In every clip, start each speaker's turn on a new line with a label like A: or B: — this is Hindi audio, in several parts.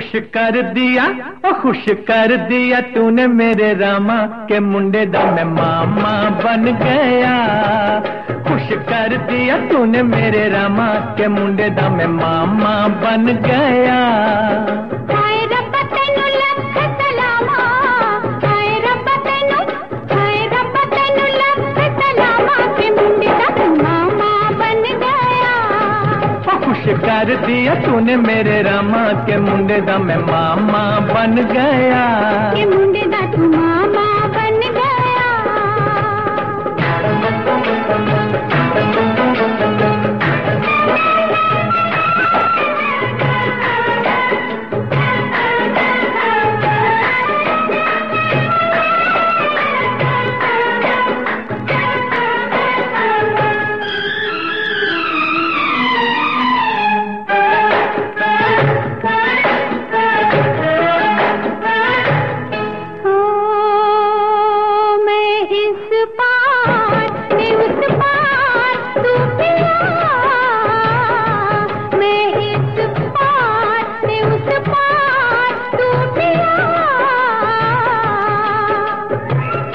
A: कर दिया, ओ खुश कर दिया तूने मेरे रामा के मुंडे दा मैं मामा बन गया। खुश कर दिया तूने मेरे रामा के मुंडे दा मैं मामा बन गया। कर दिया तूने मेरे रामा के मुंडे का मैं मामा बन गया।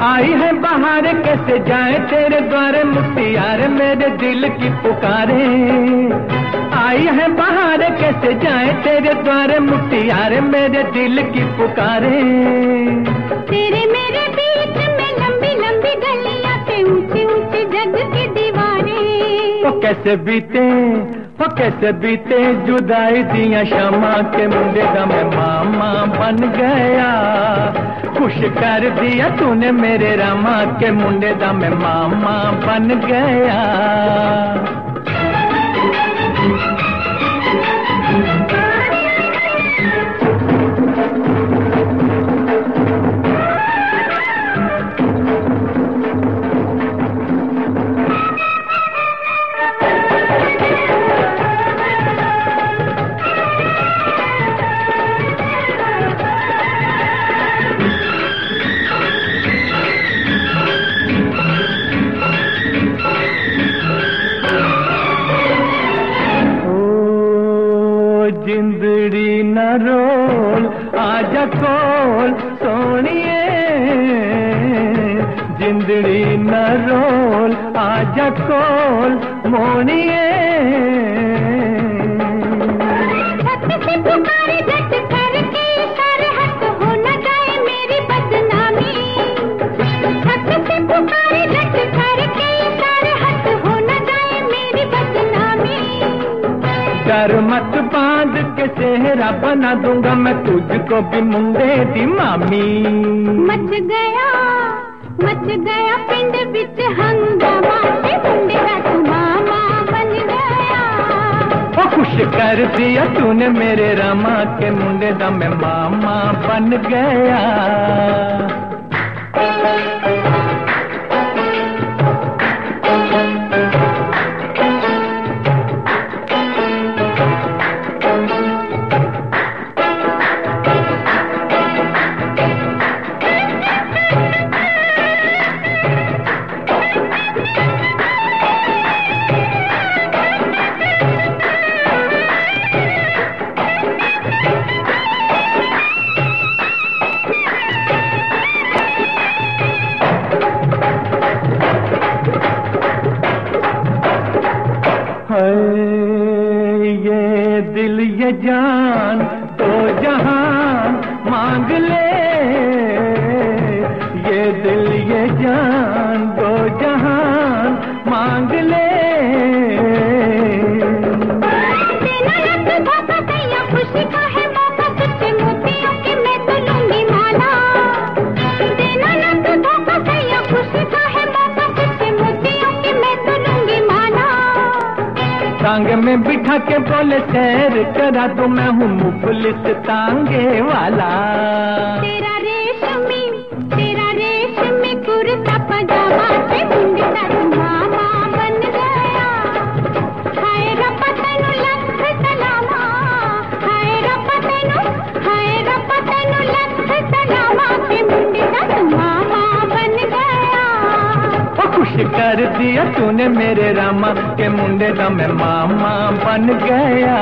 A: आई है बाहर कैसे जाए तेरे द्वारे मुख्तियार मेरे दिल की पुकारे? आई है बाहर कैसे जाए तेरे द्वारे मुख्तियार मेरे दिल की पुकारे?
B: तेरे मेरे बीच में लंबी लंबी गलियाँ ते ऊँची ऊँची जग की दीवारें।
A: वो कैसे बीते? वो कैसे बीते जुदाई दिया शमा के मुंडे का मैं मामा बन गया। खुश कर दिया तूने मेरे रामा के मुंडे का मैं मामा बन गया। कोल सोनिए। जिंदड़ी न रोल आजा कोल मोनिए। डर मत बाँध के सेहरा बना दूँगा मैं तुझको भी मुंडे दी मामी।
B: मच गया मच गया पिंड बिच हंगामा मुंडे दा तू मामा बन गया।
A: ओ खुश कर दिया तूने मेरे रामा के मुंडे दा मैं मामा बन गया। ये जान तो जहान मांग ले। ये दिल ये जान तो जहान मांग ले। टांग में बिठा के बोले सैर करा तो मैं हूँ मुफलिस तांगे वाला। कर दिया तूने मेरे रामा के मुंडे का मैं मामा बन गया।